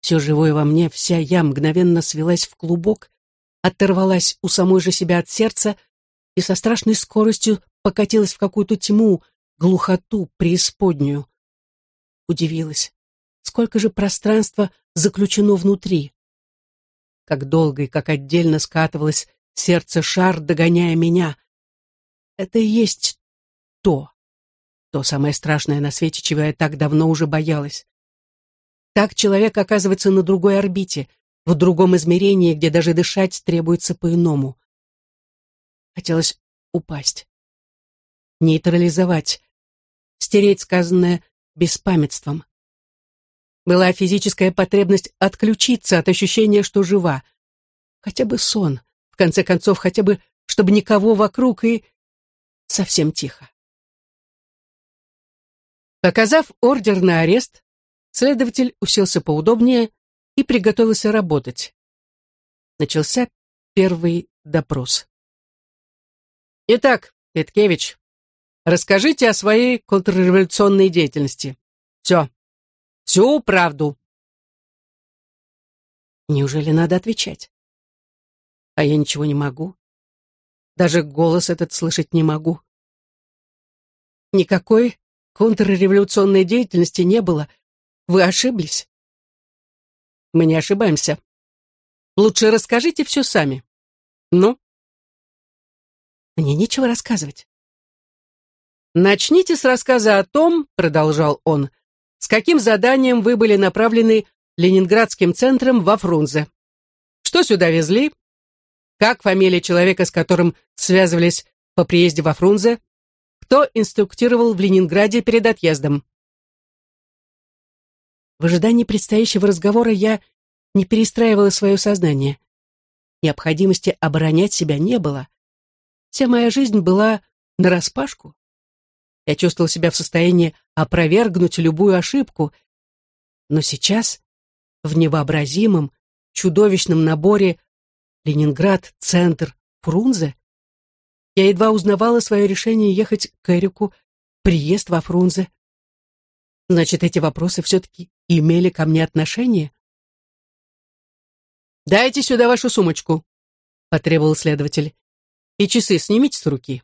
Все живое во мне, вся я мгновенно свелась в клубок, оторвалась у самой же себя от сердца и со страшной скоростью покатилась в какую-то тьму, глухоту, преисподнюю. Удивилась, сколько же пространства заключено внутри. Как долго и как отдельно скатывалось сердце шар, догоняя меня. Это и есть то, то самое страшное на свете, чего я так давно уже боялась. Так человек оказывается на другой орбите, в другом измерении, где даже дышать требуется по-иному. Хотелось упасть, нейтрализовать, стереть сказанное беспамятством. Была физическая потребность отключиться от ощущения, что жива. Хотя бы сон, в конце концов, хотя бы, чтобы никого вокруг и совсем тихо. Показав ордер на арест, следователь уселся поудобнее и приготовился работать. Начался первый допрос. Итак, Петкевич, расскажите о своей контрреволюционной деятельности. Все. Всю правду. Неужели надо отвечать? А я ничего не могу. Даже голос этот слышать не могу. Никакой контрреволюционной деятельности не было. Вы ошиблись. Мы не ошибаемся. Лучше расскажите все сами. Ну? Мне нечего рассказывать. Начните с рассказа о том, продолжал он, с каким заданием вы были направлены Ленинградским центром во Фрунзе. Что сюда везли? Как фамилия человека, с которым связывались по приезде во Фрунзе? Кто инструктировал в Ленинграде перед отъездом? В ожидании предстоящего разговора я не перестраивала свое сознание. Необходимости оборонять себя не было. Вся моя жизнь была нараспашку. Я чувствовал себя в состоянии опровергнуть любую ошибку. Но сейчас, в невообразимом, чудовищном наборе Ленинград, центр, Фрунзе, я едва узнавала свое решение ехать к Эрику, приезд во Фрунзе. Значит, эти вопросы все-таки имели ко мне отношение? «Дайте сюда вашу сумочку», — потребовал следователь. «И часы снимите с руки.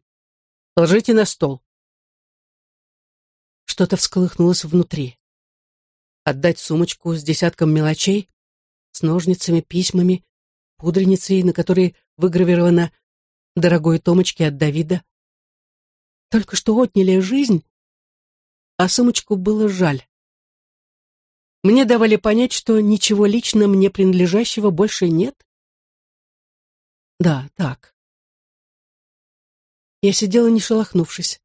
Положите на стол». Что-то всколыхнулось внутри. Отдать сумочку с десятком мелочей, с ножницами, письмами, пудреницей, на которой выгравировано дорогой Томочки от Давида. Только что отняли жизнь, а сумочку было жаль. Мне давали понять, что ничего лично мне принадлежащего больше нет. Да, так. Я сидела, не шелохнувшись.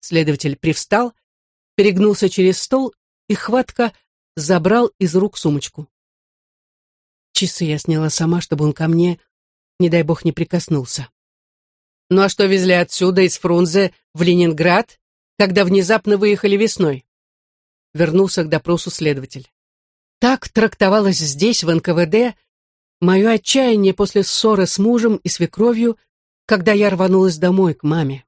Следователь привстал, перегнулся через стол и хватко забрал из рук сумочку. Часы я сняла сама, чтобы он ко мне не дай бог, не прикоснулся. Ну а что везли отсюда, из Фрунзе, в Ленинград, когда внезапно выехали весной? Вернулся к допросу следователь. Так трактовалось здесь, в НКВД, мое отчаяние после ссоры с мужем и свекровью, когда я рванулась домой к маме.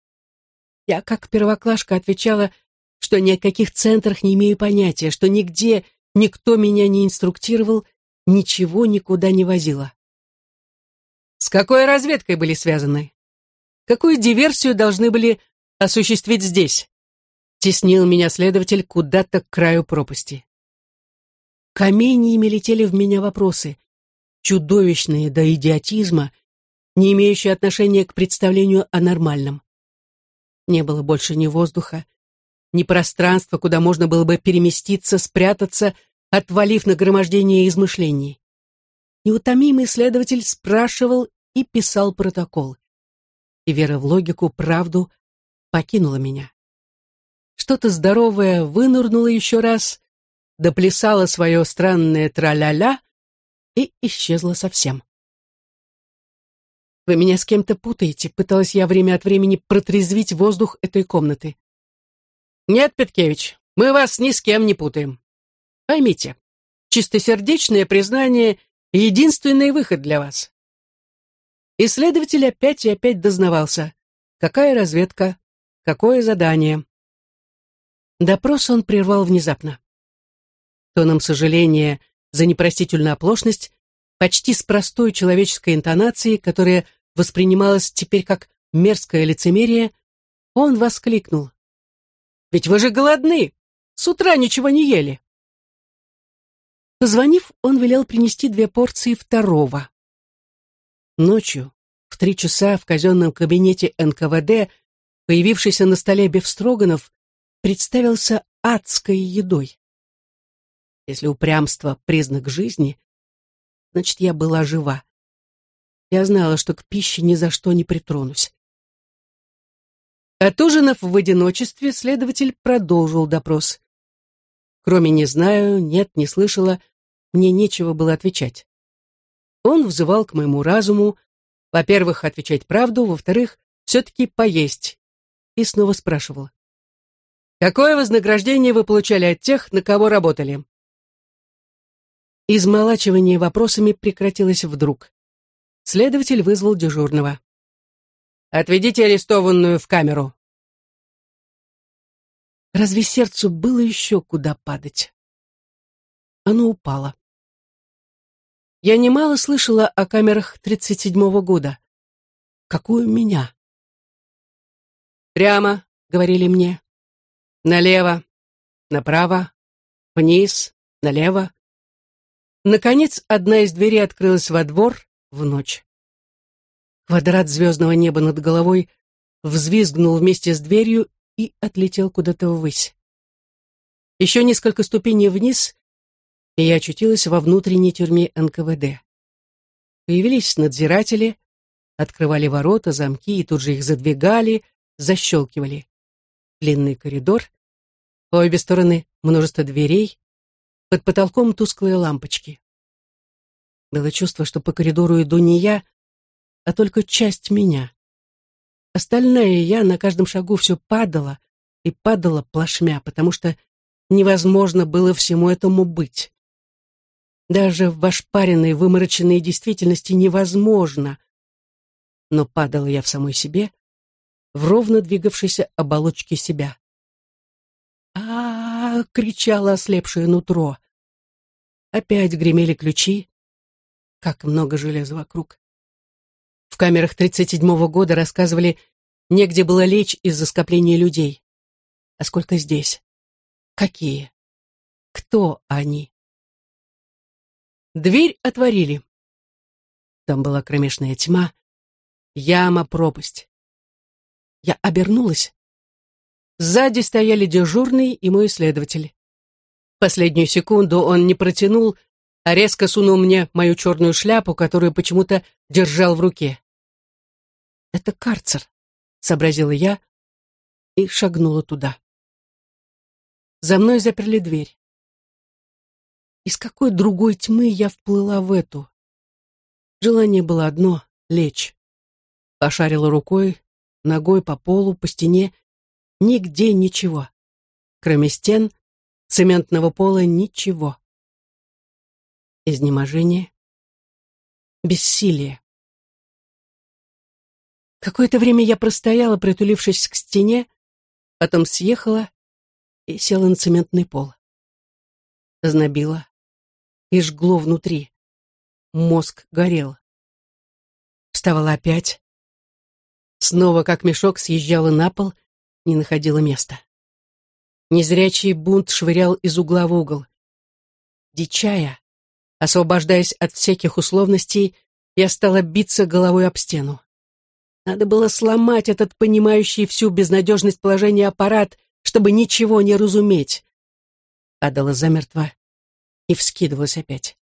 Я, как первоклашка, отвечала, что ни о каких центрах не имею понятия, что нигде никто меня не инструктировал, ничего никуда не возила. С какой разведкой были связаны? Какую диверсию должны были осуществить здесь? Теснил меня следователь куда-то к краю пропасти. Каменьями летели в меня вопросы, чудовищные до идиотизма, не имеющие отношения к представлению о нормальном. Не было больше ни воздуха, ни пространства, куда можно было бы переместиться, спрятаться, отвалив нагромождение измышлений. Неутомимый следователь спрашивал и писал протокол. И вера в логику, правду покинула меня. Что-то здоровое вынырнуло еще раз, доплясало свое странное тра-ля-ля и исчезло совсем. «Вы меня с кем-то путаете», — пыталась я время от времени протрезвить воздух этой комнаты. «Нет, Петкевич, мы вас ни с кем не путаем. Поймите, чистосердечное признание — единственный выход для вас. Исследователь опять и опять дознавался. Какая разведка? Какое задание? Допрос он прервал внезапно. тоном сожаления за непростительную оплошность, почти с простой человеческой интонацией, которая воспринималась теперь как мерзкое лицемерие, он воскликнул. «Ведь вы же голодны! С утра ничего не ели!» Позвонив, он велел принести две порции второго. Ночью, в три часа в казенном кабинете НКВД, появившийся на столе Бефстроганов, представился адской едой. Если упрямство — признак жизни, значит, я была жива. Я знала, что к пище ни за что не притронусь. Отужинав в одиночестве, следователь продолжил допрос. Кроме «не знаю», «нет», «не слышала», мне нечего было отвечать. Он взывал к моему разуму, во-первых, отвечать правду, во-вторых, все-таки поесть. И снова спрашивал. «Какое вознаграждение вы получали от тех, на кого работали?» Измолачивание вопросами прекратилось вдруг. Следователь вызвал дежурного. «Отведите арестованную в камеру». Разве сердцу было еще куда падать? Оно упало. Я немало слышала о камерах 37-го года. Какую меня? «Прямо», — говорили мне. «Налево, направо, вниз, налево». Наконец, одна из дверей открылась во двор в ночь. Квадрат звездного неба над головой взвизгнул вместе с дверью и отлетел куда-то ввысь. Еще несколько ступеней вниз, и я очутилась во внутренней тюрьме НКВД. Появились надзиратели, открывали ворота, замки и тут же их задвигали, защелкивали. Длинный коридор, по обе стороны множество дверей, под потолком тусклые лампочки. Было чувство, что по коридору иду не я, а только часть меня. Остальная я на каждом шагу все падала и падала плашмя, потому что невозможно было всему этому быть. Даже в ошпаренной, вымороченной действительности невозможно. Но падала я в самой себе, в ровно двигавшейся оболочке себя. а, -а, -а кричало ослепшее нутро. Опять гремели ключи. Как много железа вокруг. В камерах 37-го года рассказывали, негде было лечь из-за скопления людей. А сколько здесь? Какие? Кто они? Дверь отворили. Там была кромешная тьма, яма, пропасть. Я обернулась. Сзади стояли дежурный и мой следователь. Последнюю секунду он не протянул, а резко сунул мне мою черную шляпу, которую почему-то держал в руке. «Это карцер», — сообразила я и шагнула туда. За мной заперли дверь. Из какой другой тьмы я вплыла в эту? Желание было одно — лечь. Пошарила рукой, ногой по полу, по стене. Нигде ничего. Кроме стен, цементного пола ничего. Изнеможение. Бессилие. Какое-то время я простояла, притулившись к стене, потом съехала и села на цементный пол. Знобила и жгло внутри. Мозг горел. Вставала опять. Снова, как мешок, съезжала на пол, не находила места. Незрячий бунт швырял из угла в угол. Дичая, освобождаясь от всяких условностей, я стала биться головой об стену. Надо было сломать этот понимающий всю безнадежность положения аппарат, чтобы ничего не разуметь. Падала замертво и вскидывалась опять.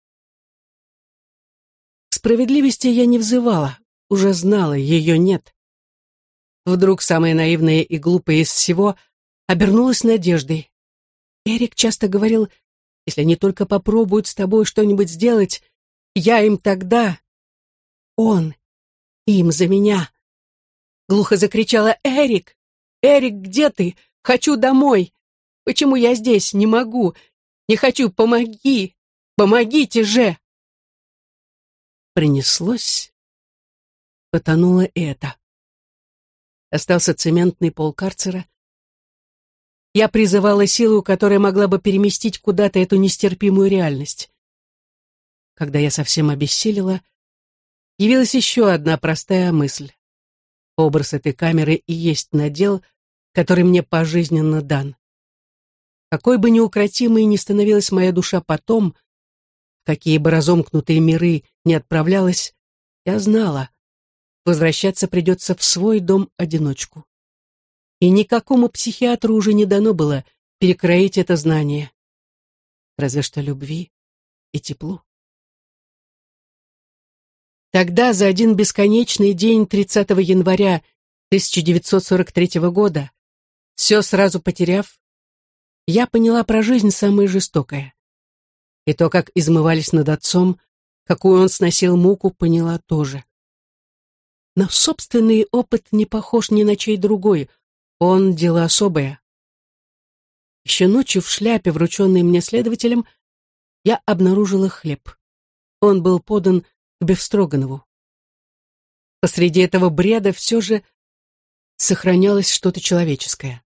Справедливости я не взывала, уже знала, ее нет. Вдруг самая наивная и глупая из всего обернулась надеждой. Эрик часто говорил, если они только попробуют с тобой что-нибудь сделать, я им тогда... Он им за меня. Глухо закричала «Эрик! Эрик, где ты? Хочу домой! Почему я здесь? Не могу! Не хочу, помоги! Помогите же!» Принеслось, потонуло это. Остался цементный пол карцера. я призывала силу, которая могла бы переместить куда-то эту нестерпимую реальность. Когда я совсем обессилила, явилась еще одна простая мысль. Образ этой камеры и есть надел, который мне пожизненно дан. Какой бы неукротимой ни становилась моя душа потом, какие бы разомкнутые миры не отправлялась, я знала, возвращаться придется в свой дом-одиночку. И никакому психиатру уже не дано было перекроить это знание. Разве что любви и теплу. Тогда, за один бесконечный день 30 января 1943 года, все сразу потеряв, я поняла про жизнь самое жестокое. И то, как измывались над отцом, какую он сносил муку, поняла тоже. Но собственный опыт не похож ни на чей другой, он дело особое. Еще ночью в шляпе, врученной мне следователем, я обнаружила хлеб. Он был подан к Бефстроганову. Посреди этого бреда все же сохранялось что-то человеческое.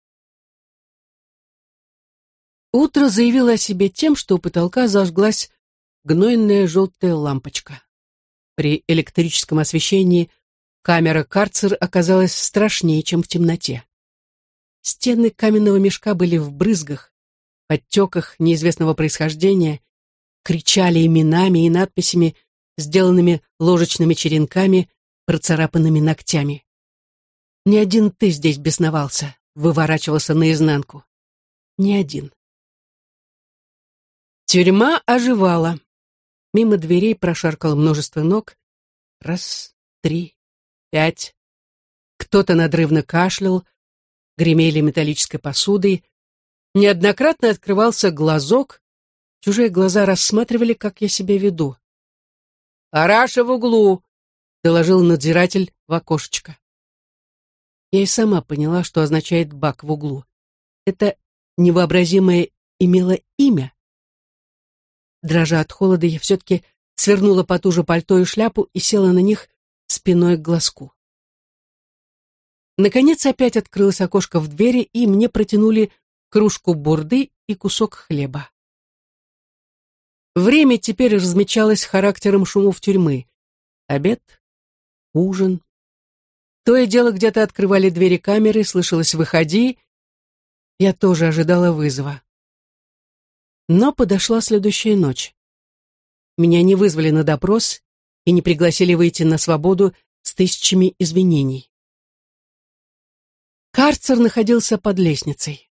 Утро заявило о себе тем, что у потолка зажглась гнойная желтая лампочка. При электрическом освещении камера карцер оказалась страшнее, чем в темноте. Стены каменного мешка были в брызгах, подтеках неизвестного происхождения, кричали именами и надписями сделанными ложечными черенками, процарапанными ногтями. Ни один ты здесь бесновался, выворачивался наизнанку. Ни один. Тюрьма оживала. Мимо дверей прошаркало множество ног. Раз, три, пять. Кто-то надрывно кашлял, гремели металлической посудой. Неоднократно открывался глазок. Чужие глаза рассматривали, как я себя веду. «Араша в углу!» — доложил надзиратель в окошечко. Я и сама поняла, что означает «бак в углу». Это невообразимое имело имя. Дрожа от холода, я все-таки свернула потуже пальто и шляпу и села на них спиной к глазку. Наконец опять открылось окошко в двери, и мне протянули кружку бурды и кусок хлеба. Время теперь размечалось характером шумов тюрьмы. Обед, ужин. То и дело где-то открывали двери камеры, слышалось «выходи». Я тоже ожидала вызова. Но подошла следующая ночь. Меня не вызвали на допрос и не пригласили выйти на свободу с тысячами извинений. Карцер находился под лестницей.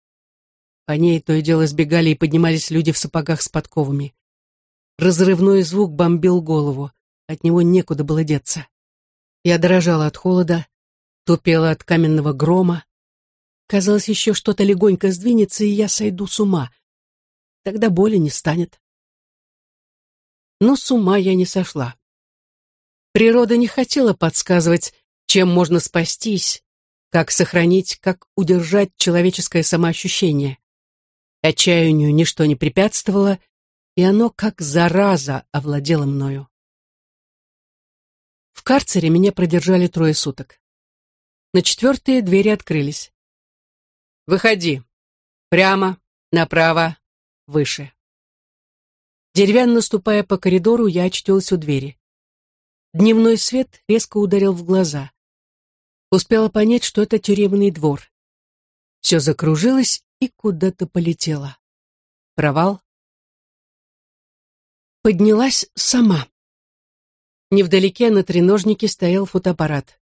По ней то и дело сбегали и поднимались люди в сапогах с подковами. Разрывной звук бомбил голову. От него некуда было деться. Я дрожала от холода, тупела от каменного грома. Казалось, еще что-то легонько сдвинется, и я сойду с ума. Тогда боли не станет. Но с ума я не сошла. Природа не хотела подсказывать, чем можно спастись, как сохранить, как удержать человеческое самоощущение. Отчаянию ничто не препятствовало, и оно как зараза овладело мною. В карцере меня продержали трое суток. На четвертые двери открылись. «Выходи. Прямо, направо, выше». Деревянно ступая по коридору, я очтилась у двери. Дневной свет резко ударил в глаза. Успела понять, что это тюремный двор. Все закружилось и куда-то полетело. Провал, поднялась сама. Невдалеке на треножнике стоял фотоаппарат.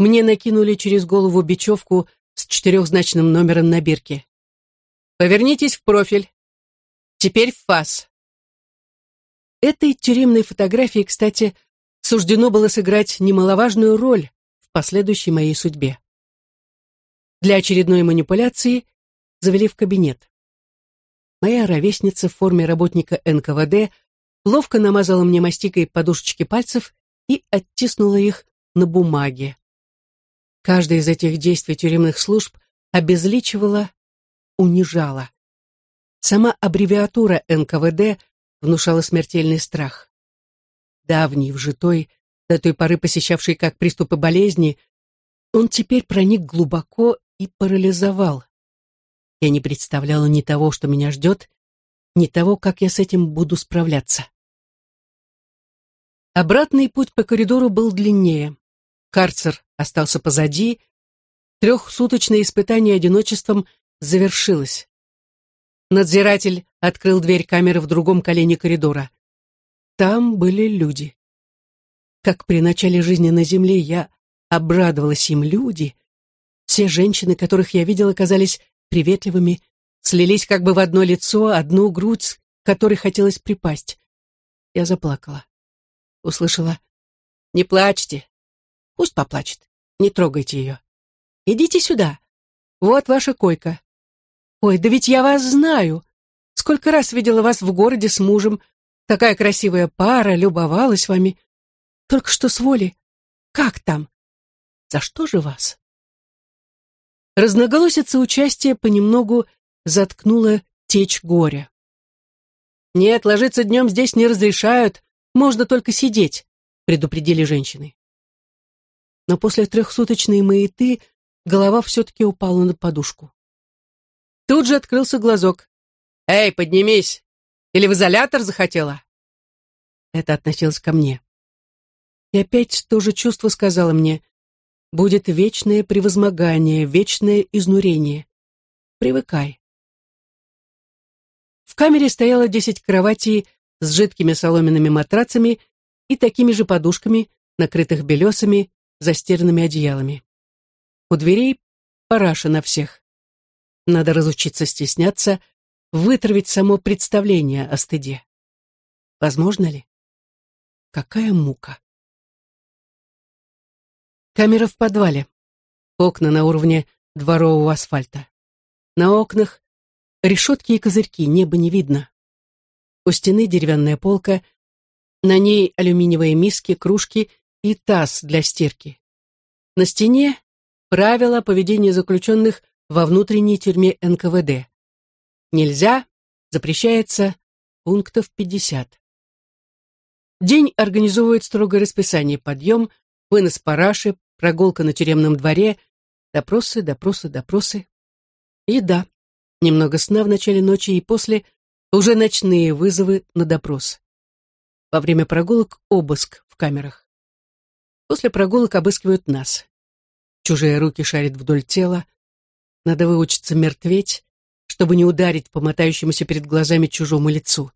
Мне накинули через голову бечевку с четырехзначным номером на бирке. «Повернитесь в профиль. Теперь в фас». Этой тюремной фотографии, кстати, суждено было сыграть немаловажную роль в последующей моей судьбе. Для очередной манипуляции завели в кабинет. Моя ровесница в форме работника НКВД ловко намазала мне мастикой подушечки пальцев и оттиснула их на бумаге. Каждое из этих действий тюремных служб обезличивала, унижала. Сама аббревиатура НКВД внушала смертельный страх. Давний, вжитой, до той поры посещавший как приступы болезни, он теперь проник глубоко и парализовал. Я не представляла ни того, что меня ждет, ни того, как я с этим буду справляться. Обратный путь по коридору был длиннее. Карцер остался позади. Трехсуточное испытание одиночеством завершилось. Надзиратель открыл дверь камеры в другом колене коридора. Там были люди. Как при начале жизни на земле я обрадовалась им люди. Все женщины, которых я видела, казались приветливыми, слились как бы в одно лицо, одну грудь, которой хотелось припасть. Я заплакала. Услышала «Не плачьте, Пусть поплачет. Не трогайте ее. Идите сюда. Вот ваша койка. Ой, да ведь я вас знаю. Сколько раз видела вас в городе с мужем. Такая красивая пара, любовалась вами. Только что с воли. Как там? За что же вас? Разноголосица участия понемногу заткнула течь горя. «Нет, ложиться днем здесь не разрешают, можно только сидеть», предупредили женщины но после трехсуточной маяты голова все-таки упала на подушку. Тут же открылся глазок. «Эй, поднимись! Или в изолятор захотела?» Это относилось ко мне. И опять то же чувство сказала мне, будет вечное превозмогание, вечное изнурение. Привыкай. В камере стояло десять кроватей с жидкими соломенными матрацами и такими же подушками, накрытых белесами, застиранными одеялами. У дверей параша на всех. Надо разучиться стесняться, вытравить само представление о стыде. Возможно ли? Какая мука. Камера в подвале. Окна на уровне дворового асфальта. На окнах решетки и козырьки, небо не видно. У стены деревянная полка, на ней алюминиевые миски, кружки и таз для стирки. На стене правила поведения заключенных во внутренней тюрьме НКВД. Нельзя, запрещается, пунктов 50. День организовывает строгое расписание подъем, вынос параши, прогулка на тюремном дворе, допросы, допросы, допросы. Еда, немного сна в начале ночи и после уже ночные вызовы на допрос. Во время прогулок обыск в камерах. После прогулок обыскивают нас. Чужие руки шарят вдоль тела. Надо выучиться мертветь, чтобы не ударить по мотающемуся перед глазами чужому лицу.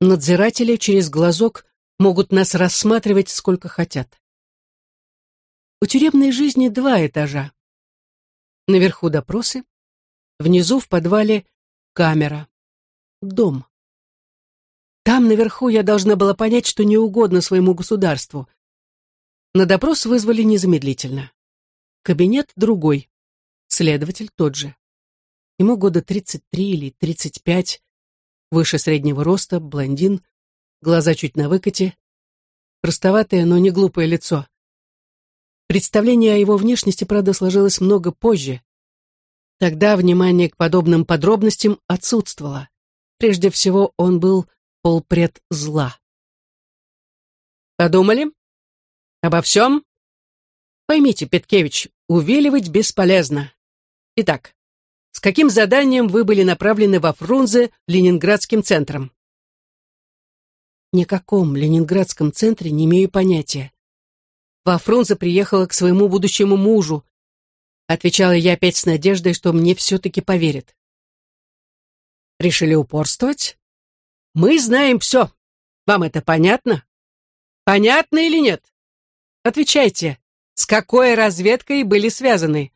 Надзиратели через глазок могут нас рассматривать сколько хотят. У тюремной жизни два этажа. Наверху допросы, внизу в подвале камера, дом. Там наверху я должна была понять, что не угодно своему государству, на допрос вызвали незамедлительно. Кабинет другой, следователь тот же. Ему года 33 или 35, выше среднего роста, блондин, глаза чуть на выкате, простоватое, но не глупое лицо. Представление о его внешности, правда, сложилось много позже. Тогда внимание к подобным подробностям отсутствовало. Прежде всего, он был полпред зла. «Подумали?» Обо всем? Поймите, Петкевич, увиливать бесполезно. Итак, с каким заданием вы были направлены во Фрунзе Ленинградским центром? Никаком Ленинградском центре не имею понятия. Во Фрунзе приехала к своему будущему мужу. Отвечала я опять с надеждой, что мне все-таки поверят. Решили упорствовать? Мы знаем все. Вам это понятно? Понятно или нет? Отвечайте, с какой разведкой были связаны?»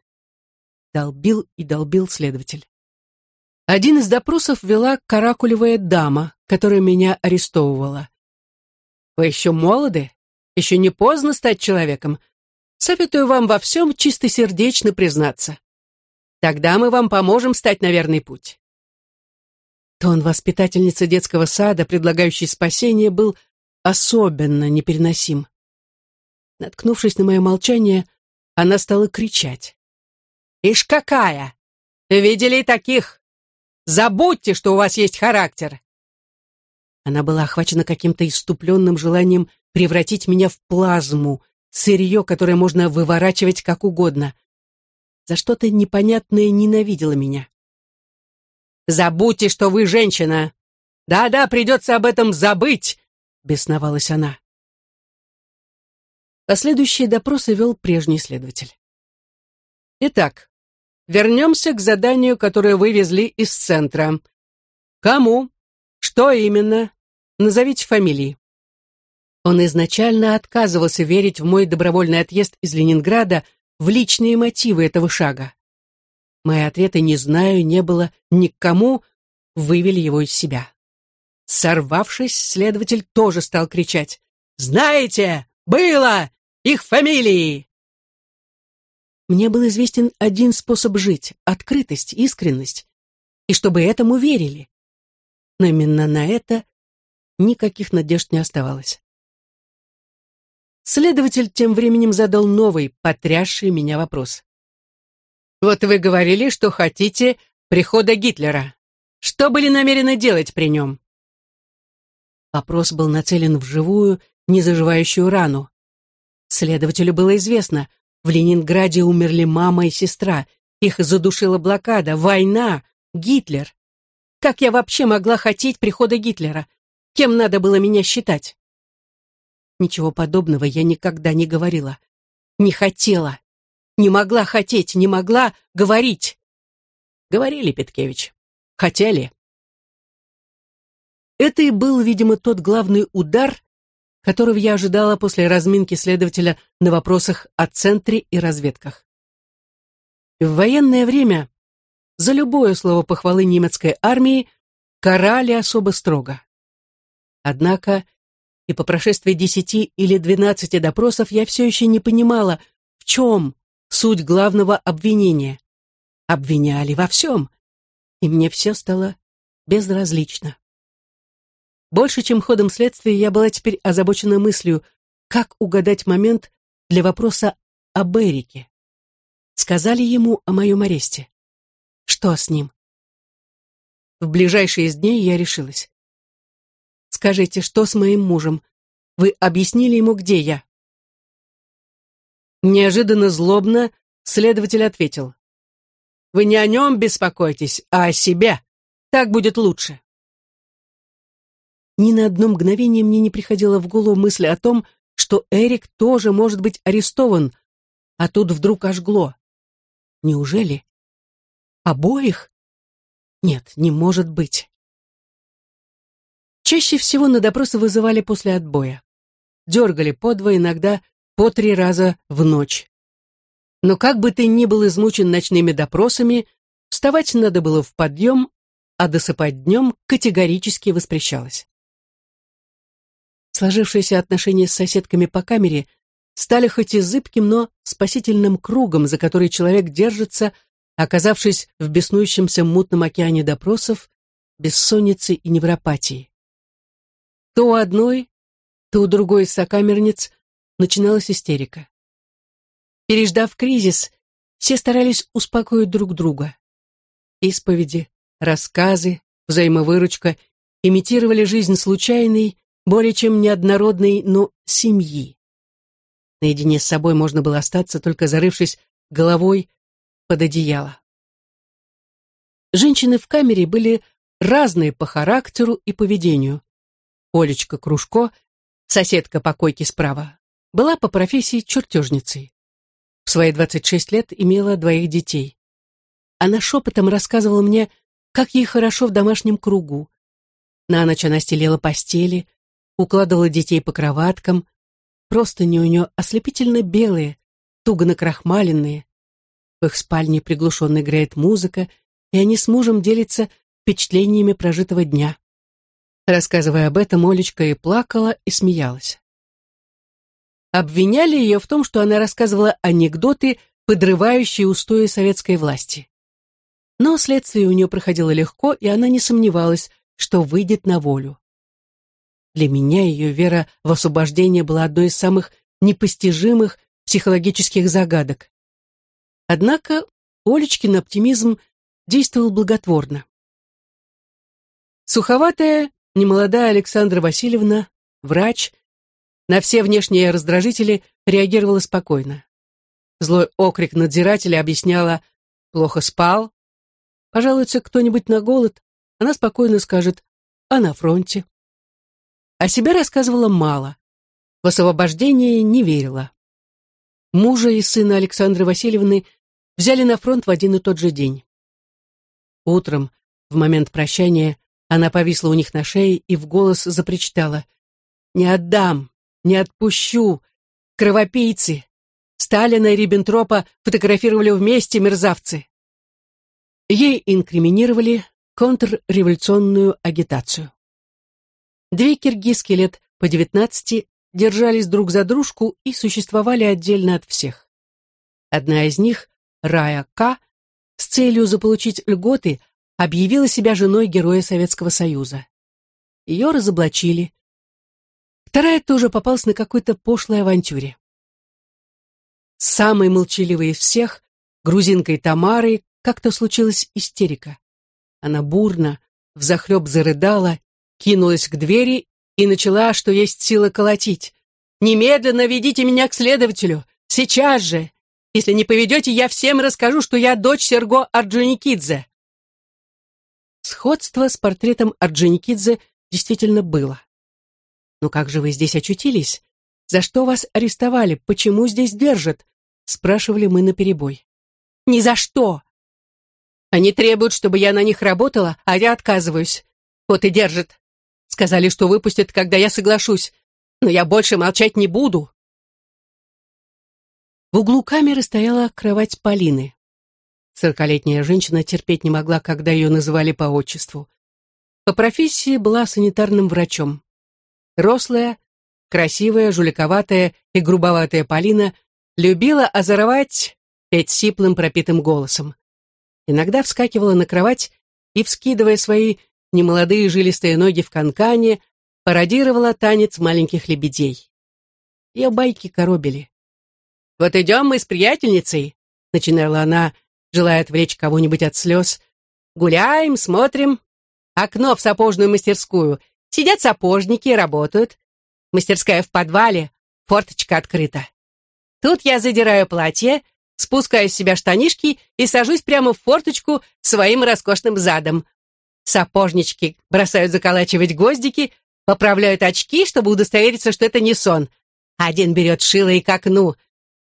Долбил и долбил следователь. Один из допросов вела каракулевая дама, которая меня арестовывала. «Вы еще молоды, еще не поздно стать человеком. Советую вам во всем чистосердечно признаться. Тогда мы вам поможем стать на верный путь». Тон воспитательницы детского сада, предлагающей спасение, был особенно непереносим. Наткнувшись на мое молчание, она стала кричать. «Ишь какая! Видели таких? Забудьте, что у вас есть характер!» Она была охвачена каким-то иступленным желанием превратить меня в плазму, сырье, которое можно выворачивать как угодно. За что-то непонятное ненавидела меня. Забудьте, что вы женщина. Да-да, придется об этом забыть, бесновалась она. Последующие допросы вел прежний следователь. Итак, вернемся к заданию, которое вы везли из центра. Кому? Что именно? Назовите фамилии. Он изначально отказывался верить в мой добровольный отъезд из Ленинграда в личные мотивы этого шага. Мои ответы «не знаю» не было ни к кому, вывели его из себя. Сорвавшись, следователь тоже стал кричать. «Знаете, было! Их фамилии!» Мне был известен один способ жить — открытость, искренность, и чтобы этому верили. Но именно на это никаких надежд не оставалось. Следователь тем временем задал новый, потрясший меня вопрос. Вот вы говорили, что хотите прихода Гитлера. Что были намерены делать при нем? Вопрос был нацелен в живую, незаживающую рану. Следователю было известно, в Ленинграде умерли мама и сестра, их задушила блокада, война, Гитлер. Как я вообще могла хотеть прихода Гитлера? Кем надо было меня считать? Ничего подобного я никогда не говорила. Не хотела. Не могла хотеть, не могла говорить. Говорили, Петкевич. Хотели. Это и был, видимо, тот главный удар, которого я ожидала после разминки следователя на вопросах о центре и разведках. В военное время за любое слово похвалы немецкой армии карали особо строго. Однако и по прошествии десяти или двенадцати допросов я все еще не понимала, в чем суть главного обвинения. Обвиняли во всем, и мне все стало безразлично. Больше, чем ходом следствия, я была теперь озабочена мыслью, как угадать момент для вопроса об Эрике. Сказали ему о моем аресте. Что с ним? В ближайшие дней я решилась. «Скажите, что с моим мужем? Вы объяснили ему, где я?» Неожиданно злобно следователь ответил. «Вы не о нем беспокойтесь, а о себе. Так будет лучше». Ни на одно мгновение мне не приходила в голову мысль о том, что Эрик тоже может быть арестован, а тут вдруг ожгло. Неужели? Обоих? Нет, не может быть. Чаще всего на допросы вызывали после отбоя. Дергали по два, иногда по три раза в ночь. Но как бы ты ни был измучен ночными допросами, вставать надо было в подъем, а досыпать днем категорически воспрещалось. Сложившиеся отношения с соседками по камере стали хоть и зыбким, но спасительным кругом, за который человек держится, оказавшись в беснующемся мутном океане допросов, бессонницы и невропатии. То у одной, то у другой сокамерниц начиналась истерика. Переждав кризис, все старались успокоить друг друга. Исповеди, рассказы, взаимовыручка имитировали жизнь случайной, более чем неоднородной, но семьи. Наедине с собой можно было остаться, только зарывшись головой под одеяло. Женщины в камере были разные по характеру и поведению. Олечка Кружко, соседка по койке справа, была по профессии чертежницей. В свои 26 лет имела двоих детей. Она шепотом рассказывала мне, как ей хорошо в домашнем кругу. На ночь она стелила постели, укладывала детей по кроваткам. Простыни у нее ослепительно белые, туго накрахмаленные. В их спальне приглушенно играет музыка, и они с мужем делятся впечатлениями прожитого дня. Рассказывая об этом, Олечка и плакала, и смеялась обвиняли ее в том, что она рассказывала анекдоты, подрывающие устои советской власти. Но следствие у нее проходило легко, и она не сомневалась, что выйдет на волю. Для меня ее вера в освобождение была одной из самых непостижимых психологических загадок. Однако Олечкин оптимизм действовал благотворно. Суховатая, немолодая Александра Васильевна, врач, на все внешние раздражители реагировала спокойно. Злой окрик надзирателя объясняла «плохо спал», Пожалуется кто-нибудь на голод, она спокойно скажет «а на фронте». О себе рассказывала мало. В освобождение не верила. Мужа и сына Александры Васильевны взяли на фронт в один и тот же день. Утром, в момент прощания, она повисла у них на шее и в голос запричитала. «Не отдам, не отпущу! Кровопийцы! Сталина и Риббентропа фотографировали вместе мерзавцы!» Ей инкриминировали контрреволюционную агитацию. Две киргизки лет по девятнадцати держались друг за дружку и существовали отдельно от всех. Одна из них, Рая К., с целью заполучить льготы, объявила себя женой героя Советского Союза. Ее разоблачили. Вторая тоже попалась на какой-то пошлой авантюре. Самой молчаливой из всех, грузинкой Тамарой, как-то случилась истерика. Она бурно, взахлеб зарыдала, кинулась к двери и начала, что есть сила колотить. «Немедленно ведите меня к следователю! Сейчас же! Если не поведете, я всем расскажу, что я дочь Серго Орджоникидзе!» Сходство с портретом Орджоникидзе действительно было. «Ну как же вы здесь очутились? За что вас арестовали? Почему здесь держат?» спрашивали мы наперебой. «Ни за что!» «Они требуют, чтобы я на них работала, а я отказываюсь. Вот и держат. Сказали, что выпустят, когда я соглашусь, но я больше молчать не буду. В углу камеры стояла кровать Полины. Сорокалетняя женщина терпеть не могла, когда ее называли по отчеству. По профессии была санитарным врачом. Рослая, красивая, жуликоватая и грубоватая Полина любила озоровать, петь сиплым пропитым голосом. Иногда вскакивала на кровать и, вскидывая свои немолодые жилистые ноги в канкане, пародировала танец маленьких лебедей. Ее байки коробили. «Вот идем мы с приятельницей», — начинала она, желая отвлечь кого-нибудь от слез. «Гуляем, смотрим. Окно в сапожную мастерскую. Сидят сапожники, работают. Мастерская в подвале, форточка открыта. Тут я задираю платье, спускаю с себя штанишки и сажусь прямо в форточку своим роскошным задом. Сапожнички бросают заколачивать гвоздики, поправляют очки, чтобы удостовериться, что это не сон. Один берет шило и к окну.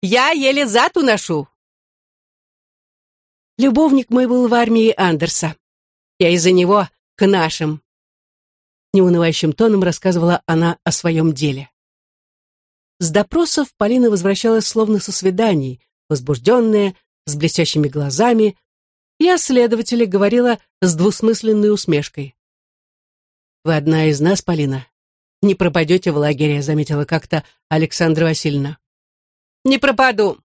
Я еле зад уношу. Любовник мой был в армии Андерса. Я из-за него к нашим. Неунывающим тоном рассказывала она о своем деле. С допросов Полина возвращалась словно со свиданий, возбужденная, с блестящими глазами, и о следователе говорила с двусмысленной усмешкой. «Вы одна из нас, Полина. Не пропадете в лагере», — заметила как-то Александра Васильевна. «Не пропаду.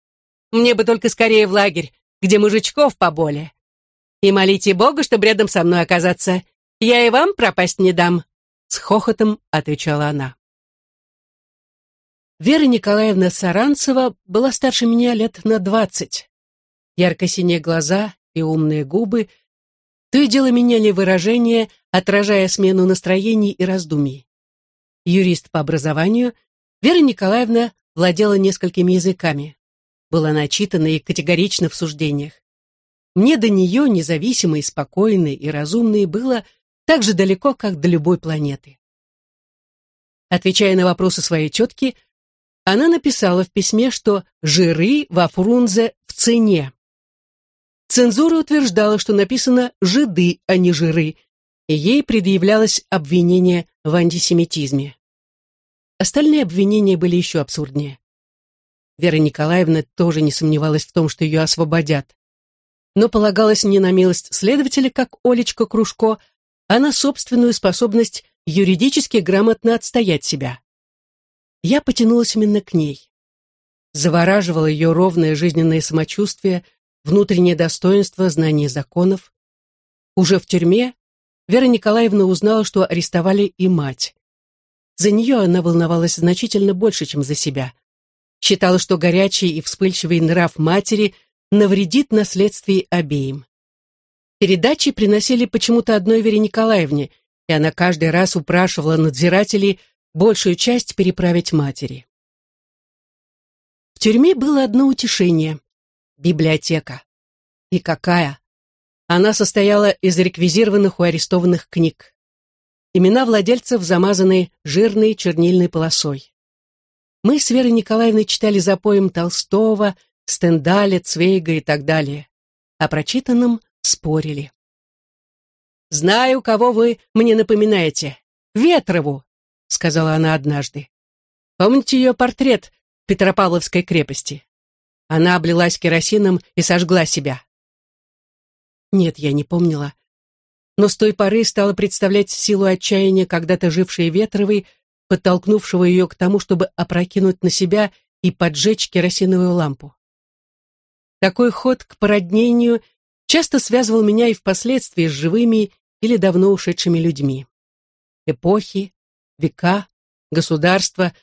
Мне бы только скорее в лагерь, где мужичков поболее. И молите Бога, чтобы рядом со мной оказаться. Я и вам пропасть не дам», — с хохотом отвечала она. Вера Николаевна Саранцева была старше меня лет на двадцать. Ярко-синие глаза, и умные губы, то и дело меняли выражение, отражая смену настроений и раздумий. Юрист по образованию, Вера Николаевна владела несколькими языками, была начитана и категорична в суждениях. Мне до нее, независимой, спокойной и разумной, было так же далеко, как до любой планеты. Отвечая на вопросы своей тетки, она написала в письме, что жиры во Фрунзе в цене. Цензура утверждала, что написано «жиды», а не «жиры», и ей предъявлялось обвинение в антисемитизме. Остальные обвинения были еще абсурднее. Вера Николаевна тоже не сомневалась в том, что ее освободят. Но полагалась не на милость следователя, как Олечка Кружко, а на собственную способность юридически грамотно отстоять себя. Я потянулась именно к ней. Завораживало ее ровное жизненное самочувствие, внутреннее достоинство, знание законов. Уже в тюрьме Вера Николаевна узнала, что арестовали и мать. За нее она волновалась значительно больше, чем за себя. Считала, что горячий и вспыльчивый нрав матери навредит наследствии обеим. Передачи приносили почему-то одной Вере Николаевне, и она каждый раз упрашивала надзирателей большую часть переправить матери. В тюрьме было одно утешение библиотека. И какая! Она состояла из реквизированных у арестованных книг. Имена владельцев замазаны жирной чернильной полосой. Мы с Верой Николаевной читали запоем Толстого, Стендаля, Цвейга и так далее. О прочитанном спорили. «Знаю, кого вы мне напоминаете. Ветрову», — сказала она однажды. «Помните ее портрет в Петропавловской крепости? Она облилась керосином и сожгла себя». Нет, я не помнила. Но с той поры стала представлять силу отчаяния когда-то жившей Ветровой, подтолкнувшего ее к тому, чтобы опрокинуть на себя и поджечь керосиновую лампу. Такой ход к породнению часто связывал меня и впоследствии с живыми или давно ушедшими людьми. Эпохи, века, государства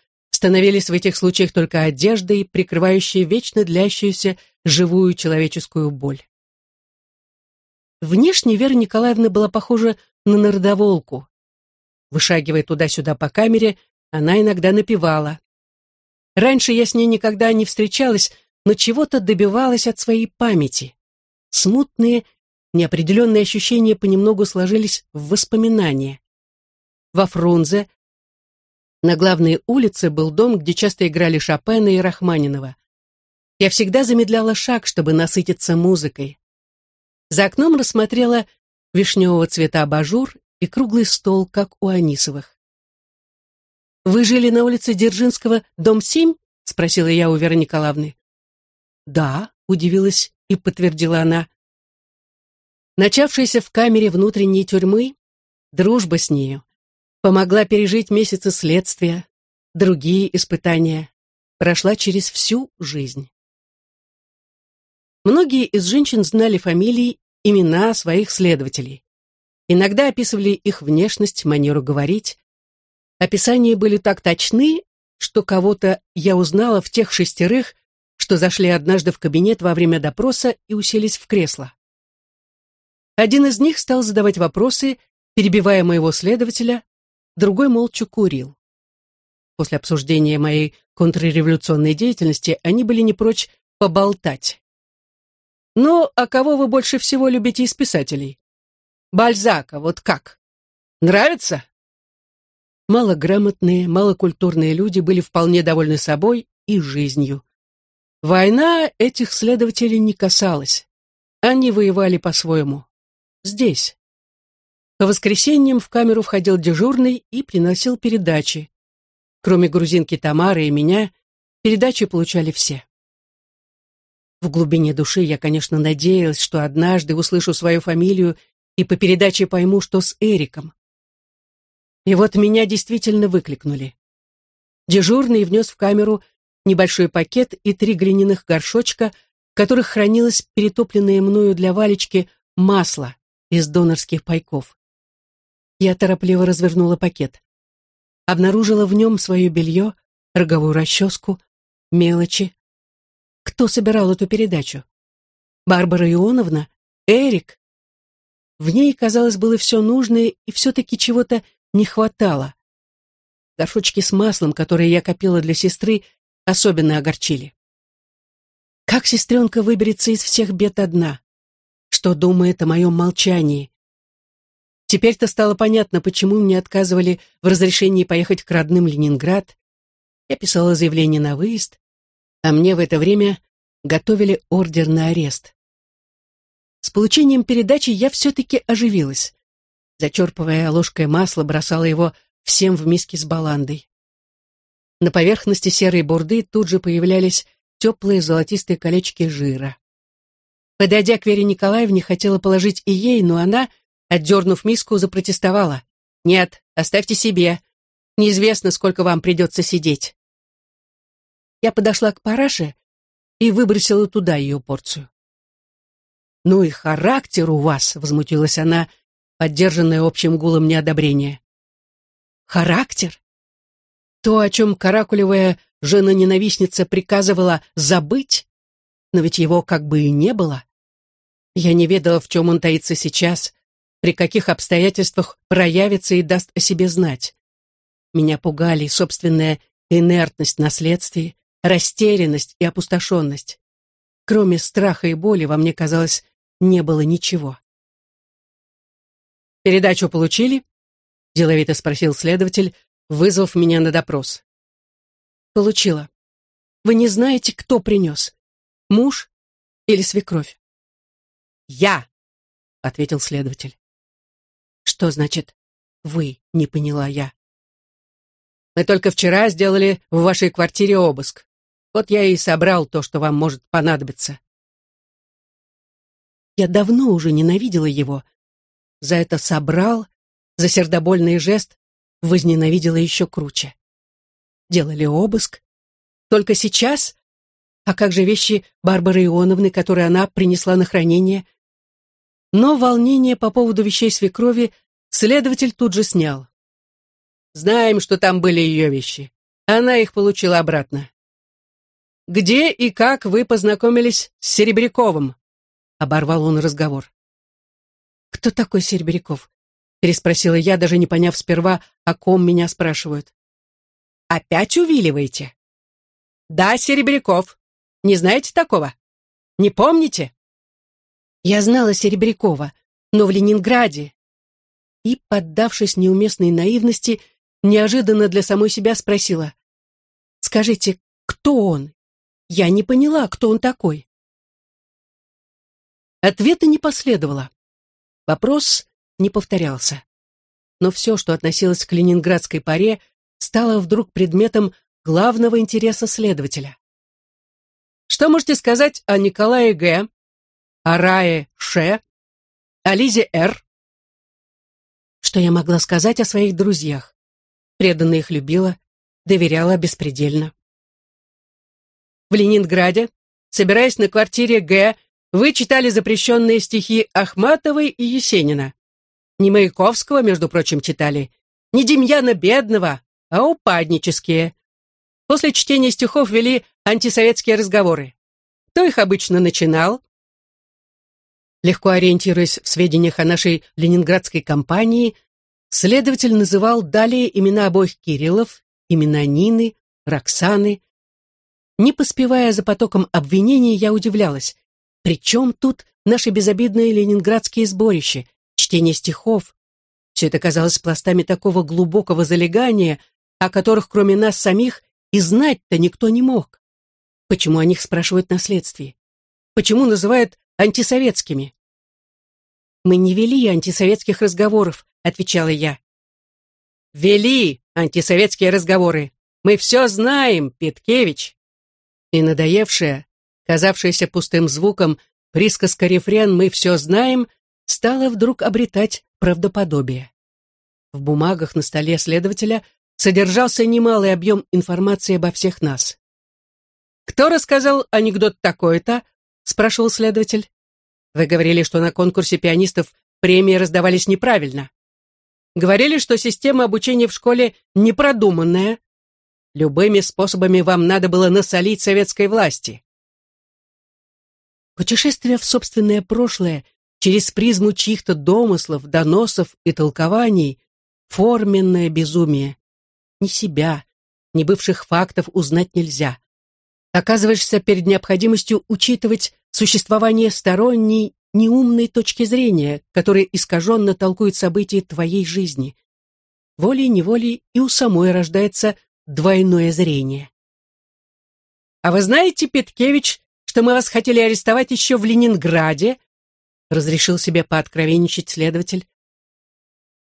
становились в этих случаях только одеждой, прикрывающей вечно длящуюся живую человеческую боль. Внешне Вера Николаевна была похожа на народоволку. Вышагивая туда-сюда по камере, она иногда напевала. Раньше я с ней никогда не встречалась, но чего-то добивалась от своей памяти. Смутные, неопределенные ощущения понемногу сложились в воспоминания. Во Фрунзе, на главной улице, был дом, где часто играли Шопена и Рахманинова. Я всегда замедляла шаг, чтобы насытиться музыкой. За окном рассмотрела вишневого цвета абажур и круглый стол, как у Анисовых. «Вы жили на улице Дзержинского, дом 7?» — спросила я у Веры Николаевны. «Да», — удивилась и подтвердила она. Начавшаяся в камере внутренней тюрьмы, дружба с нею помогла пережить месяцы следствия, другие испытания, прошла через всю жизнь. Многие из женщин знали фамилии, имена своих следователей. Иногда описывали их внешность, манеру говорить. Описания были так точны, что кого-то я узнала в тех шестерых, что зашли однажды в кабинет во время допроса и уселись в кресло. Один из них стал задавать вопросы, перебивая моего следователя, другой молча курил. После обсуждения моей контрреволюционной деятельности они были не прочь поболтать. «Ну, а кого вы больше всего любите из писателей?» «Бальзака, вот как? Нравится?» Малограмотные, малокультурные люди были вполне довольны собой и жизнью. Война этих следователей не касалась. Они воевали по-своему. Здесь. По воскресеньям в камеру входил дежурный и приносил передачи. Кроме грузинки Тамары и меня, передачи получали все. В глубине души я, конечно, надеялась, что однажды услышу свою фамилию и по передаче пойму, что с Эриком. И вот меня действительно выкликнули. Дежурный внес в камеру небольшой пакет и три глиняных горшочка, в которых хранилось перетопленное мною для Валечки масло из донорских пайков. Я торопливо развернула пакет. Обнаружила в нем свое белье, роговую расческу, мелочи. Кто собирал эту передачу? Барбара Ионовна? Эрик? В ней, казалось, было все нужное, и все-таки чего-то не хватало. Горшочки с маслом, которые я копила для сестры, особенно огорчили. Как сестренка выберется из всех бед одна? Что думает о моем молчании? Теперь-то стало понятно, почему мне отказывали в разрешении поехать к родным Ленинград. Я писала заявление на выезд, а мне в это время готовили ордер на арест. С получением передачи я все-таки оживилась. Зачерпывая ложкой масла, бросала его всем в миски с баландой. На поверхности серой бурды тут же появлялись теплые золотистые колечки жира. Подойдя к Вере Николаевне, хотела положить и ей, но она, отдернув миску, запротестовала. «Нет, оставьте себе. Неизвестно, сколько вам придется сидеть». Я подошла к параше и выбросила туда ее порцию. «Ну и характер у вас!» — возмутилась она, поддержанная общим гулом неодобрения. «Характер? То, о чем каракулевая жена-ненавистница приказывала забыть, но ведь его как бы и не было. Я не ведала, в чем он таится сейчас, при каких обстоятельствах проявится и даст о себе знать. Меня пугали собственная инертность наследствия, растерянность и опустошенность. Кроме страха и боли во мне, казалось, не было ничего. Передачу получили? Деловито спросил следователь, вызвав меня на допрос. Получила. Вы не знаете, кто принес? Муж или свекровь? Я, ответил следователь. Что значит «вы», не поняла я. Мы только вчера сделали в вашей квартире обыск. Вот я и собрал то, что вам может понадобиться. Я давно уже ненавидела его. За это собрал, за сердобольный жест возненавидела еще круче. Делали обыск. Только сейчас? А как же вещи Барбары Ионовны, которые она принесла на хранение? Но волнение по поводу вещей свекрови следователь тут же снял. Знаем, что там были ее вещи. Она их получила обратно. Где и как вы познакомились с Серебряковым? Оборвал он разговор. «Кто такой Серебряков?» переспросила я, даже не поняв сперва, о ком меня спрашивают. «Опять увиливаете?» «Да, Серебряков. Не знаете такого? Не помните?» Я знала Серебрякова, но в Ленинграде. И, поддавшись неуместной наивности, неожиданно для самой себя спросила. «Скажите, кто он? Я не поняла, кто он такой». Ответа не последовало. Вопрос не повторялся. Но все, что относилось к ленинградской паре, стало вдруг предметом главного интереса следователя. Что можете сказать о Николае Г., о Рае Ш., о Лизе Р.? Что я могла сказать о своих друзьях? Преданно их любила, доверяла беспредельно. В Ленинграде, собираясь на квартире Г., вы читали запрещенные стихи Ахматовой и Есенина. Не Маяковского, между прочим, читали, не Демьяна Бедного, а упаднические. После чтения стихов вели антисоветские разговоры. Кто их обычно начинал? Легко ориентируясь в сведениях о нашей ленинградской компании, следователь называл далее имена обоих Кириллов, имена Нины, Роксаны. Не поспевая за потоком обвинений, я удивлялась. Причем тут наши безобидные ленинградские сборища, чтение стихов? Все это казалось пластами такого глубокого залегания, о которых кроме нас самих и знать-то никто не мог. Почему о них спрашивают на следствии? Почему называют антисоветскими? «Мы не вели антисоветских разговоров», — отвечала я. «Вели антисоветские разговоры. Мы все знаем, Петкевич». И надоевшая, казавшаяся пустым звуком, присказка-рефрен «Мы все знаем» стала вдруг обретать правдоподобие. В бумагах на столе следователя содержался немалый объем информации обо всех нас. «Кто рассказал анекдот такой-то?» — спрашивал следователь. «Вы говорили, что на конкурсе пианистов премии раздавались неправильно. Говорили, что система обучения в школе непродуманная. Любыми способами вам надо было насолить советской власти. Путешествие в собственное прошлое через призму чьих-то домыслов, доносов и толкований — форменное безумие. Ни себя, ни бывших фактов узнать нельзя. Оказываешься перед необходимостью учитывать существование сторонней, неумной точки зрения, которая искаженно толкует события твоей жизни. Волей-неволей и у самой рождается двойное зрение. А вы знаете, Петкевич, что мы вас хотели арестовать еще в Ленинграде?» Разрешил себе пооткровенничать следователь.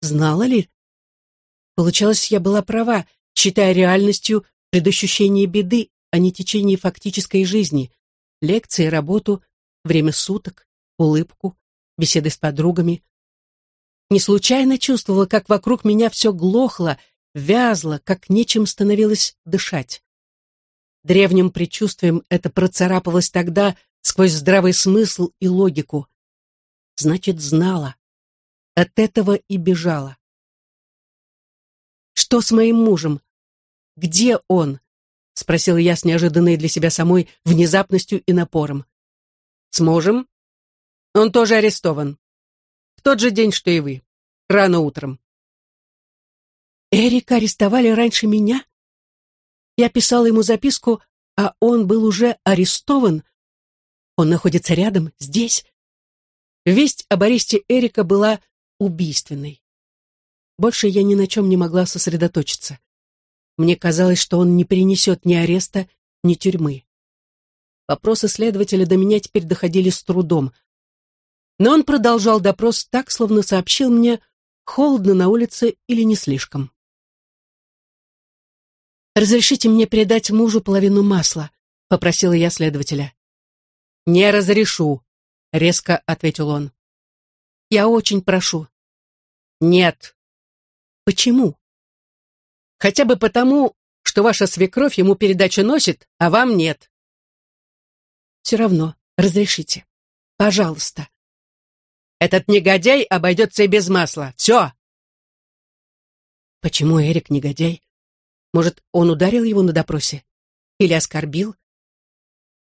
Знала ли? Получалось, я была права, считая реальностью предощущение беды, а не течение фактической жизни, лекции, работу, время суток, улыбку, беседы с подругами. Не случайно чувствовала, как вокруг меня все глохло, вязло, как нечем становилось дышать. Древним предчувствием это процарапалось тогда сквозь здравый смысл и логику. Значит, знала. От этого и бежала. «Что с моим мужем? Где он?» — спросила я с неожиданной для себя самой внезапностью и напором. «С мужем? Он тоже арестован. В тот же день, что и вы. Рано утром». «Эрика арестовали раньше меня?» Я писала ему записку, а он был уже арестован. Он находится рядом, здесь. Весть об аресте Эрика была убийственной. Больше я ни на чем не могла сосредоточиться. Мне казалось, что он не перенесет ни ареста, ни тюрьмы. Вопросы следователя до меня теперь доходили с трудом. Но он продолжал допрос так, словно сообщил мне, холодно на улице или не слишком. «Разрешите мне передать мужу половину масла», — попросила я следователя. «Не разрешу», — резко ответил он. «Я очень прошу». «Нет». «Почему?» «Хотя бы потому, что ваша свекровь ему передачу носит, а вам нет». «Все равно, разрешите. Пожалуйста». «Этот негодяй обойдется и без масла. Все!» «Почему Эрик негодяй? Может, он ударил его на допросе? Или оскорбил?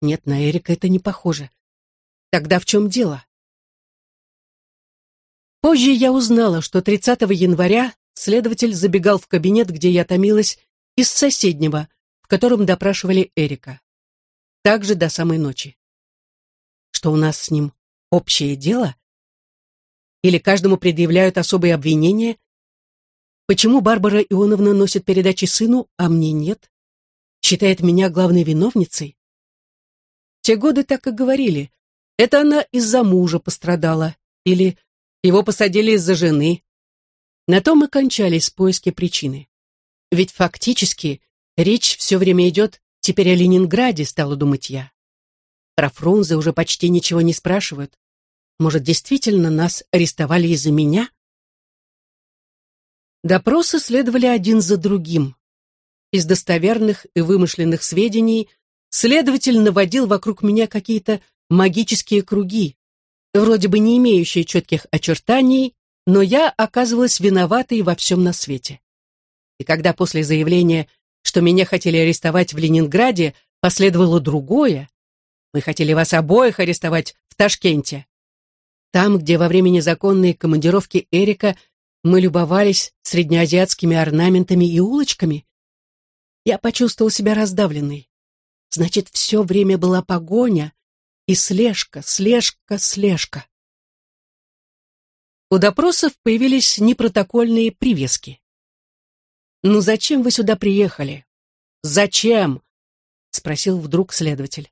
Нет, на Эрика это не похоже. Тогда в чем дело? Позже я узнала, что 30 января следователь забегал в кабинет, где я томилась, из соседнего, в котором допрашивали Эрика. Также до самой ночи. Что у нас с ним общее дело? Или каждому предъявляют особые обвинения? Почему Барбара Ионовна носит передачи сыну, а мне нет? Считает меня главной виновницей? Те годы так и говорили. Это она из-за мужа пострадала. Или его посадили из-за жены. На том и кончались поиски причины. Ведь фактически речь все время идет теперь о Ленинграде, стала думать я. Про Фрунзе уже почти ничего не спрашивают. Может, действительно нас арестовали из-за меня? Допросы следовали один за другим. Из достоверных и вымышленных сведений следователь наводил вокруг меня какие-то магические круги, вроде бы не имеющие четких очертаний, но я оказывалась виноватой во всем на свете. И когда после заявления, что меня хотели арестовать в Ленинграде, последовало другое, мы хотели вас обоих арестовать в Ташкенте. Там, где во время незаконной командировки Эрика – мы любовались среднеазиатскими орнаментами и улочками. Я почувствовал себя раздавленной. Значит, все время была погоня и слежка, слежка, слежка. У допросов появились непротокольные привески. «Ну зачем вы сюда приехали? Зачем?» — спросил вдруг следователь.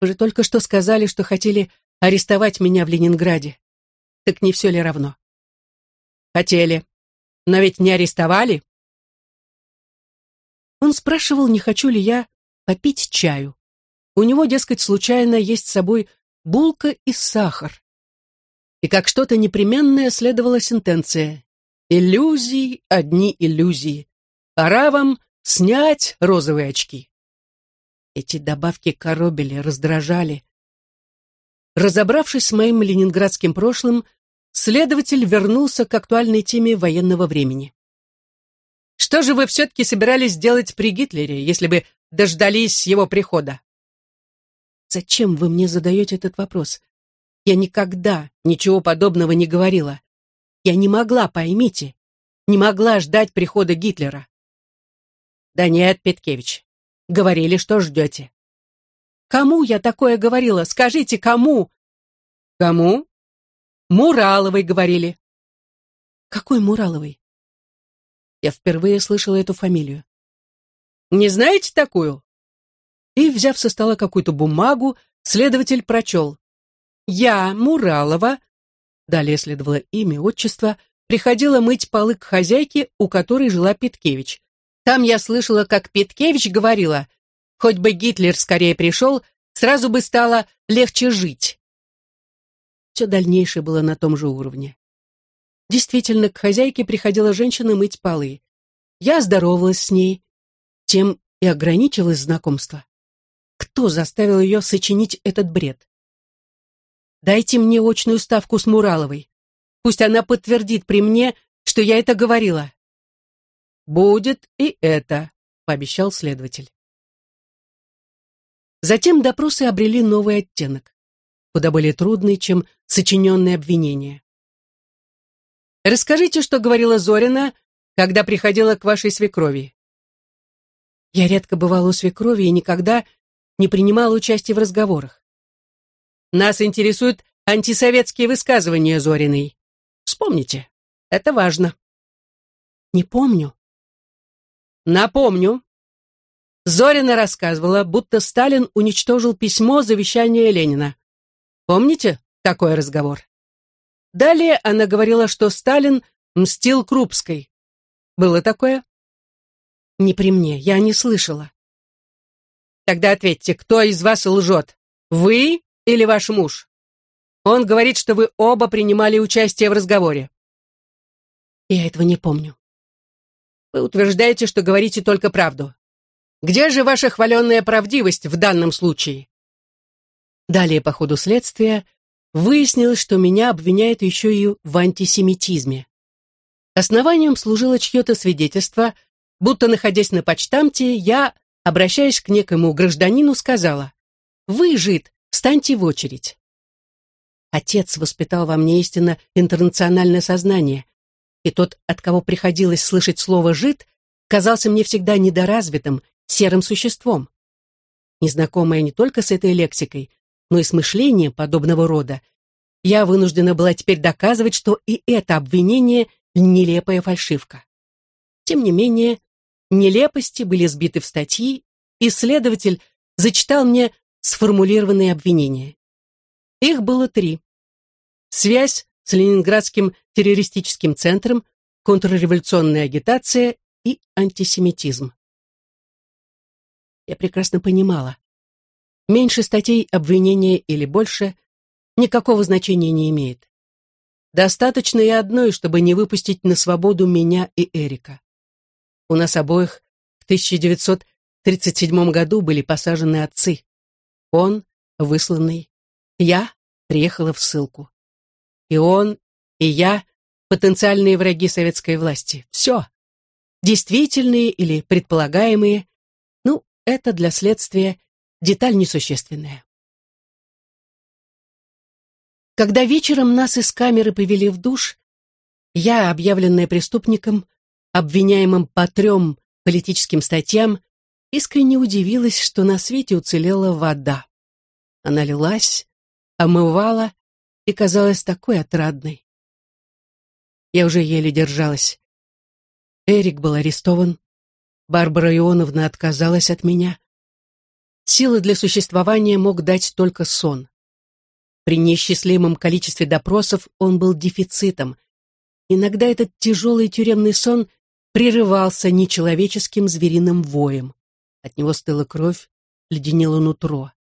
«Вы же только что сказали, что хотели арестовать меня в Ленинграде. Так не все ли равно?» Хотели. Но ведь не арестовали. Он спрашивал, не хочу ли я попить чаю. У него, дескать, случайно есть с собой булка и сахар. И как что-то непременное следовала сентенция. Иллюзии, одни иллюзии. Пора вам снять розовые очки. Эти добавки коробили, раздражали. Разобравшись с моим ленинградским прошлым, следователь вернулся к актуальной теме военного времени. «Что же вы все-таки собирались делать при Гитлере, если бы дождались его прихода?» «Зачем вы мне задаете этот вопрос? Я никогда ничего подобного не говорила. Я не могла, поймите, не могла ждать прихода Гитлера». «Да нет, Петкевич, говорили, что ждете». «Кому я такое говорила? Скажите, кому?» «Кому?» Мураловой говорили. Какой Мураловой? Я впервые слышала эту фамилию. Не знаете такую? И, взяв со стола какую-то бумагу, следователь прочел. Я, Муралова, далее следовало имя, отчество, приходила мыть полы к хозяйке, у которой жила Петкевич. Там я слышала, как Петкевич говорила, хоть бы Гитлер скорее пришел, сразу бы стало легче жить. Все дальнейшее было на том же уровне. Действительно, к хозяйке приходила женщина мыть полы. Я здоровалась с ней, тем и ограничилось знакомство. Кто заставил ее сочинить этот бред? Дайте мне очную ставку с Мураловой. Пусть она подтвердит при мне, что я это говорила. Будет и это, пообещал следователь. Затем допросы обрели новый оттенок куда более трудный, чем сочиненные обвинения. «Расскажите, что говорила Зорина, когда приходила к вашей свекрови». Я редко бывала у свекрови и никогда не принимала участия в разговорах. Нас интересуют антисоветские высказывания Зориной. Вспомните. Это важно. Не помню. Напомню. Зорина рассказывала, будто Сталин уничтожил письмо завещания Ленина. Помните такой разговор? Далее она говорила, что Сталин мстил Крупской. Было такое? Не при мне, я не слышала. Тогда ответьте, кто из вас лжет? Вы или ваш муж? Он говорит, что вы оба принимали участие в разговоре. Я этого не помню. Вы утверждаете, что говорите только правду. Где же ваша хваленная правдивость в данном случае? Далее, по ходу следствия, выяснилось, что меня обвиняют еще и в антисемитизме. Основанием служило чье-то свидетельство, будто, находясь на почтамте, я, обращаясь к некому гражданину, сказала, «Вы, жид, встаньте в очередь». Отец воспитал во мне истинно интернациональное сознание, и тот, от кого приходилось слышать слово «жид», казался мне всегда недоразвитым, серым существом. Незнакомая не только с этой лексикой, но и с мышлением подобного рода, я вынуждена была теперь доказывать, что и это обвинение — нелепая фальшивка. Тем не менее, нелепости были сбиты в статьи, и следователь зачитал мне сформулированные обвинения. Их было три. Связь с Ленинградским террористическим центром, контрреволюционная агитация и антисемитизм. Я прекрасно понимала. Меньше статей обвинения или больше никакого значения не имеет. Достаточно и одной, чтобы не выпустить на свободу меня и Эрика. У нас обоих в 1937 году были посажены отцы. Он, высланный, я приехала в ссылку. И он, и я — потенциальные враги советской власти. Все. Действительные или предполагаемые. Ну, это для следствия деталь несущественная. Когда вечером нас из камеры повели в душ, я, объявленная преступником, обвиняемым по трем политическим статьям, искренне удивилась, что на свете уцелела вода. Она лилась, омывала и казалась такой отрадной. Я уже еле держалась. Эрик был арестован, Барбара Ионовна отказалась от меня. Силы для существования мог дать только сон. При неисчислимом количестве допросов он был дефицитом. Иногда этот тяжелый тюремный сон прерывался нечеловеческим звериным воем. От него стыла кровь, леденело нутро.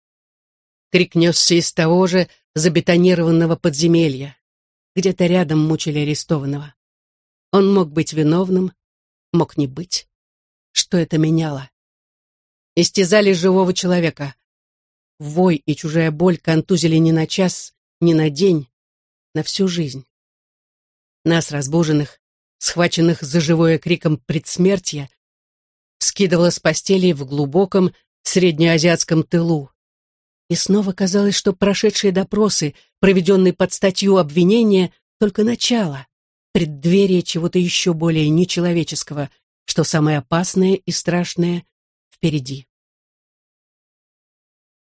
Крик несся из того же забетонированного подземелья. Где-то рядом мучили арестованного. Он мог быть виновным, мог не быть. Что это меняло? Истязали живого человека. Вой и чужая боль контузили не на час, не на день, на всю жизнь. Нас, разбуженных, схваченных за живое криком предсмертия, скидывало с постели в глубоком среднеазиатском тылу. И снова казалось, что прошедшие допросы, проведенные под статью обвинения, только начало, преддверие чего-то еще более нечеловеческого, что самое опасное и страшное впереди.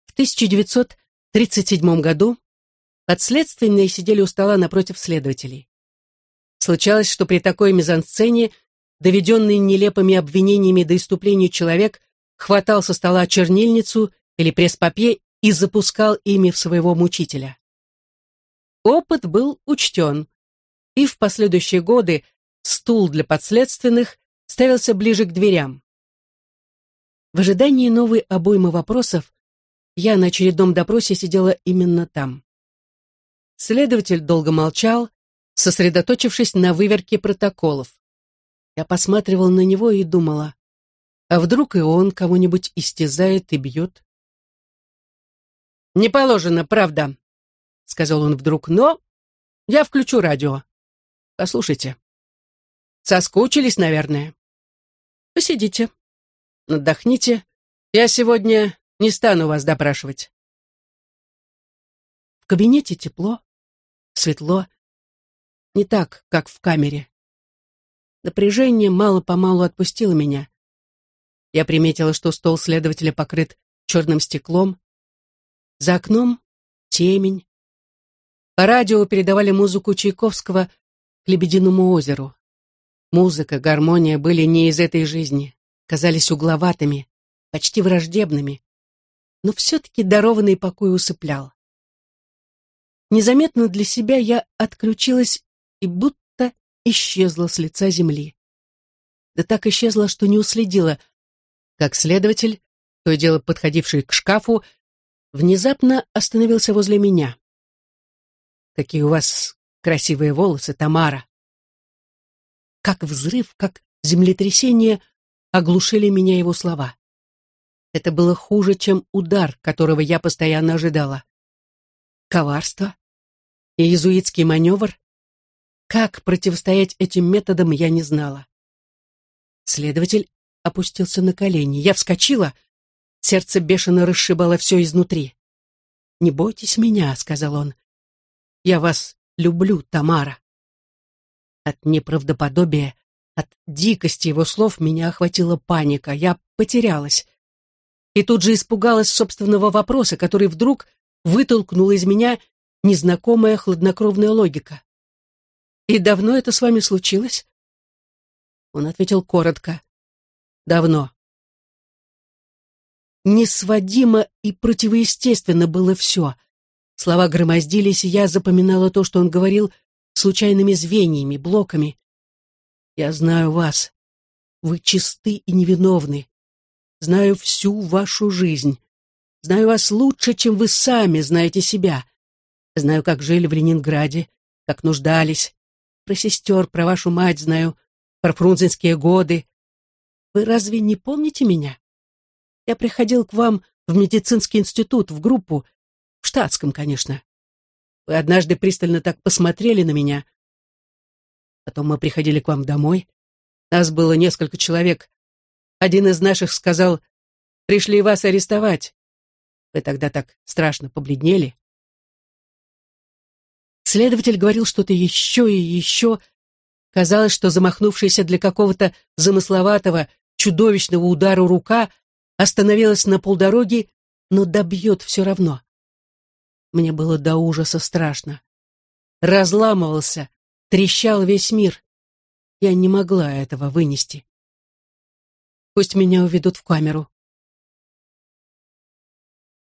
В 1937 году подследственные сидели у стола напротив следователей. Случалось, что при такой мизансцене доведенный нелепыми обвинениями до иступления человек хватал со стола чернильницу или пресс-папье и запускал ими в своего мучителя. Опыт был учтен, и в последующие годы стул для подследственных ставился ближе к дверям. В ожидании новой обоймы вопросов я на очередном допросе сидела именно там. Следователь долго молчал, сосредоточившись на выверке протоколов. Я посматривал на него и думала, а вдруг и он кого-нибудь истязает и бьет? «Не положено, правда», — сказал он вдруг, — «но я включу радио. Послушайте. Соскучились, наверное. Посидите, отдохните. Я сегодня не стану вас допрашивать». В кабинете тепло, светло, не так, как в камере. Напряжение мало-помалу отпустило меня. Я приметила, что стол следователя покрыт черным стеклом, за окном темень. По радио передавали музыку Чайковского к Лебединому озеру. Музыка, гармония были не из этой жизни, казались угловатыми, почти враждебными, но все-таки дарованный покой усыплял. Незаметно для себя я отключилась и будто исчезла с лица земли. Да так исчезла, что не уследила, как следователь, то и дело подходивший к шкафу, внезапно остановился возле меня. «Какие у вас красивые волосы, Тамара!» Как взрыв, как землетрясение оглушили меня его слова. Это было хуже, чем удар, которого я постоянно ожидала. Коварство? Иезуитский маневр? Как противостоять этим методам, я не знала. Следователь опустился на колени. Я вскочила. Сердце бешено расшибало все изнутри. «Не бойтесь меня», — сказал он. «Я вас люблю, Тамара». От неправдоподобия, от дикости его слов меня охватила паника. Я потерялась и тут же испугалась собственного вопроса, который вдруг вытолкнула из меня незнакомая хладнокровная логика. «И давно это с вами случилось?» Он ответил коротко. «Давно». Несводимо и противоестественно было все. Слова громоздились, и я запоминала то, что он говорил, случайными звеньями, блоками. «Я знаю вас. Вы чисты и невиновны знаю всю вашу жизнь. Знаю вас лучше, чем вы сами знаете себя. Знаю, как жили в Ленинграде, как нуждались. Про сестер, про вашу мать знаю, про фрунзенские годы. Вы разве не помните меня? Я приходил к вам в медицинский институт, в группу, в штатском, конечно. Вы однажды пристально так посмотрели на меня. Потом мы приходили к вам домой. Нас было несколько человек, один из наших сказал, «Пришли вас арестовать». Вы тогда так страшно побледнели. Следователь говорил что-то еще и еще. Казалось, что замахнувшаяся для какого-то замысловатого, чудовищного удара рука остановилась на полдороги, но добьет все равно. Мне было до ужаса страшно. Разламывался, трещал весь мир. Я не могла этого вынести. Пусть меня уведут в камеру.